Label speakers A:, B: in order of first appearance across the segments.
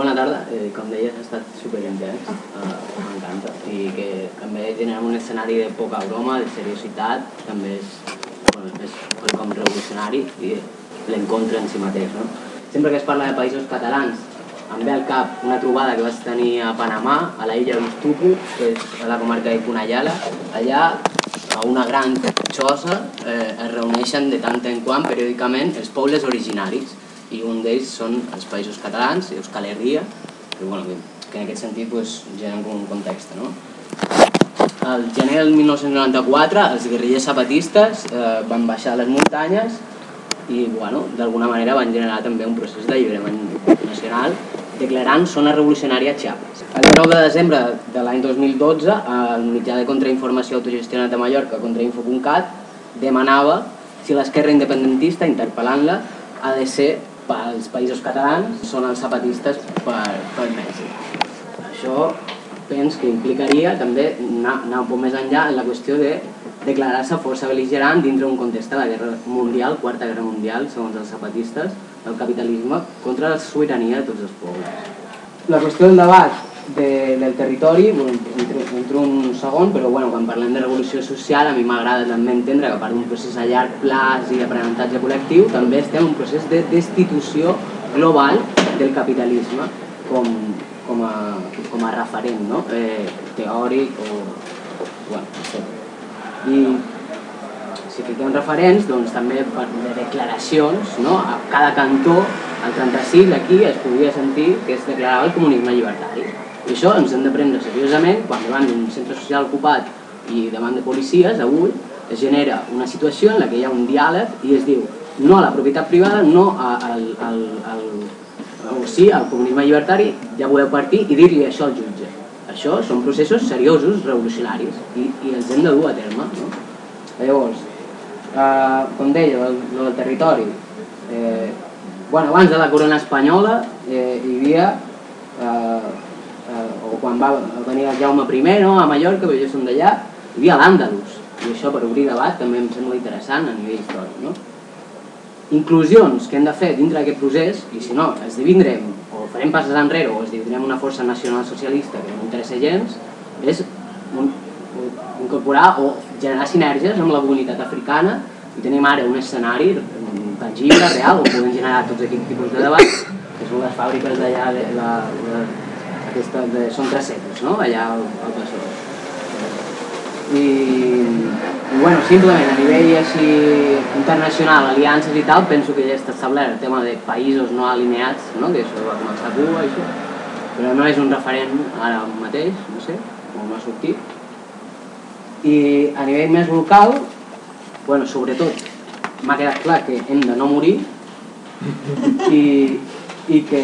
A: bona tarda. Eh, com deies, ha estat superintens. Eh, M'encanta. I que també genera un escenari de poca broma, de seriositat, també és, bueno, és com revolucionari i l'encontre en si mateix. No? Sempre que es parla de països catalans, em ve al cap una trobada que vaig tenir a Panamà, a la illa d'Ustupu, que és a la comarca de Punayala. Allà, a una gran xosa, eh, es reuneixen de tant en quant, periòdicament, els pobles originaris i un d'ells són els països catalans, Euskal Herria, que, bueno, que, en aquest sentit pues, generen un context. No? El gener del 1994 els guerrillers zapatistes eh, van baixar a les muntanyes i bueno, d'alguna manera van generar també un procés d'alliberament nacional declarant zona revolucionària Chiapas. El 9 de desembre de l'any 2012, el mitjà de contrainformació autogestionat de Mallorca, contrainfo.cat, demanava si l'esquerra independentista, interpel·lant-la, ha de ser pels països catalans són els zapatistes per, per Mèxic. Això pens que implicaria també anar, anar un poc més enllà en la qüestió de declarar-se força beligerant dintre un context de la guerra mundial, quarta guerra mundial, segons els zapatistes, del capitalisme contra la sobirania de tots els pobles. La qüestió del debat de, del territori, entro, entro un segon, però bueno, quan parlem de revolució social a mi m'agrada també entendre que a part d'un procés a llarg plaç i d'aprenentatge col·lectiu, també estem en un procés de destitució global del capitalisme com, com, a, com a referent no? eh, teòric o, bueno, no sé. I si fiquem referents, doncs també de declaracions, no? a cada cantó, al 36 aquí es podia sentir que es declarava el comunisme llibertari i això ens hem de prendre seriosament quan davant d'un centre social ocupat i davant de policies, avui, es genera una situació en la que hi ha un diàleg i es diu no a la propietat privada, no al, al, al, o sí al comunisme llibertari, ja voleu partir i dir-li això al jutge. Això són processos seriosos, revolucionaris, i, i els hem de dur a terme. No? Llavors, eh, com deia, el, el territori, eh, bueno, abans de la corona espanyola eh, hi havia quan va venir el Jaume I no, a Mallorca, perquè jo som d'allà, hi havia l'Àndalus, i això per obrir debat també em sembla interessant a nivell històric. No? Inclusions que hem de fer dintre d'aquest procés, i si no, es divindrem o farem passes enrere o es dividrem una força nacional socialista que no interessa gens, és un, incorporar o generar sinergies amb la comunitat africana i tenim ara un escenari tangible, real, on podem generar tots aquests tipus de debats, que són les fàbriques d'allà, de, la, de, aquesta de, són tracetes, no? allà al, al. I, i bueno, simplement a nivell així internacional, aliances i tal, penso que ja està establert el tema de països no alineats, no? que això va començar a Cuba això, però no és un referent ara mateix, no sé, com ha sortit. I a nivell més local, bueno, sobretot, m'ha quedat clar que hem de no morir i, i que,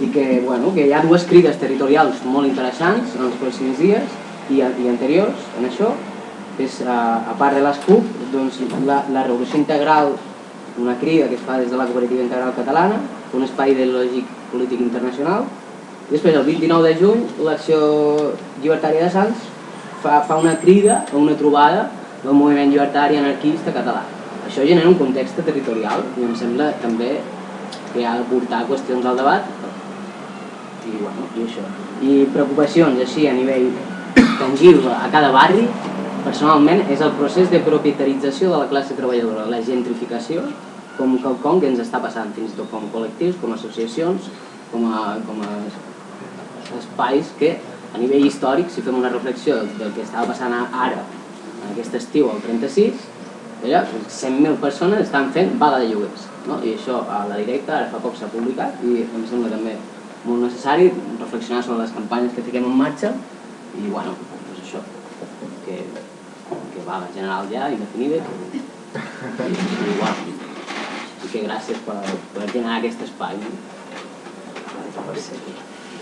A: i que, bueno, que hi ha dues crides territorials molt interessants en els pròxims dies i, i anteriors en això, és a, a part de les CUP, doncs, la, la revolució integral, una crida que es fa des de la cooperativa integral catalana, un espai ideològic polític internacional, i després el 29 de juny l'acció llibertària de Sants fa, fa una crida o una trobada del moviment llibertari anarquista català. Això genera un context territorial i em sembla també que ha de portar qüestions al debat i, bueno, i això. I preocupacions així a nivell tangible a cada barri, personalment, és el procés de propietarització de la classe treballadora, la gentrificació, com quelcom que ens està passant fins i tot com col·lectius, com a associacions, com a, com a espais que a nivell històric, si fem una reflexió del que estava passant ara, en aquest estiu, al 36, allà, 100.000 persones estan fent vaga de lloguers no? i això a la directa ara fa poc s'ha publicat i em sembla també molt necessari reflexionar sobre les campanyes que fiquem en marxa i bueno, doncs això que, que va general ja indefinida i, i, i, bueno, i que gràcies per, per generar aquest espai no? per ser aquí.